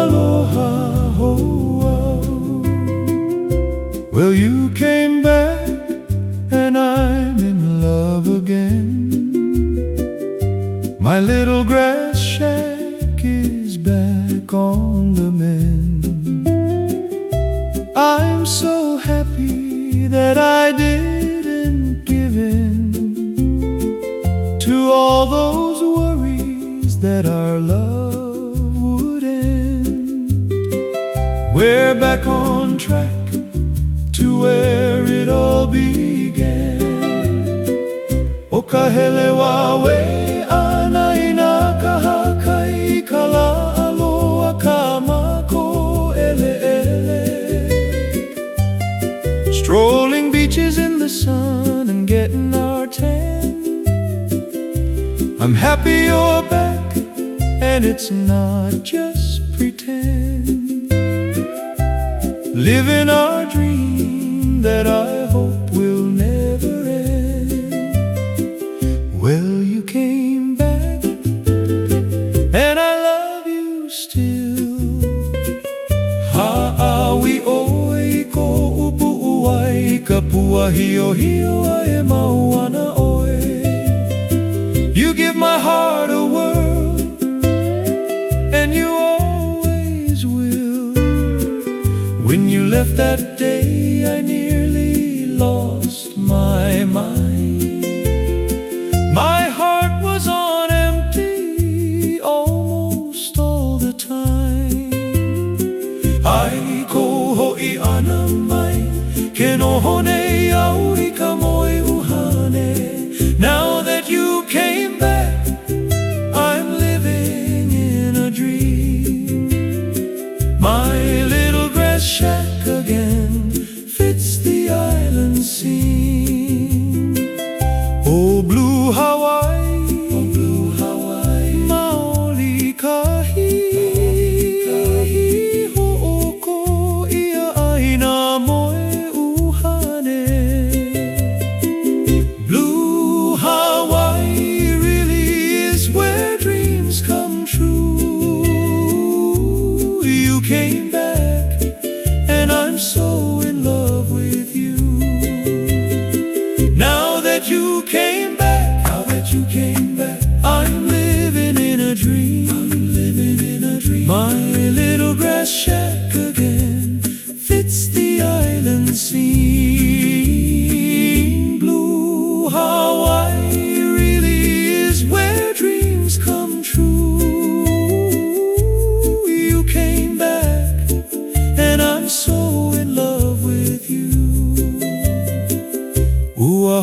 Aloha Well you came back and I'm in love again. My little grass shack is back on the mend. I'm so happy that I didn't give in To all those worries that our love would end. We're back on track to where it all began. O kahele Strolling beaches in the sun and getting our tan. I'm happy you're back and it's not just pretend. Living our dream that I hope uai ka pua hio ai mauana oi You give my heart a whirl and you always will. When you left that day Ke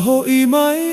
so in love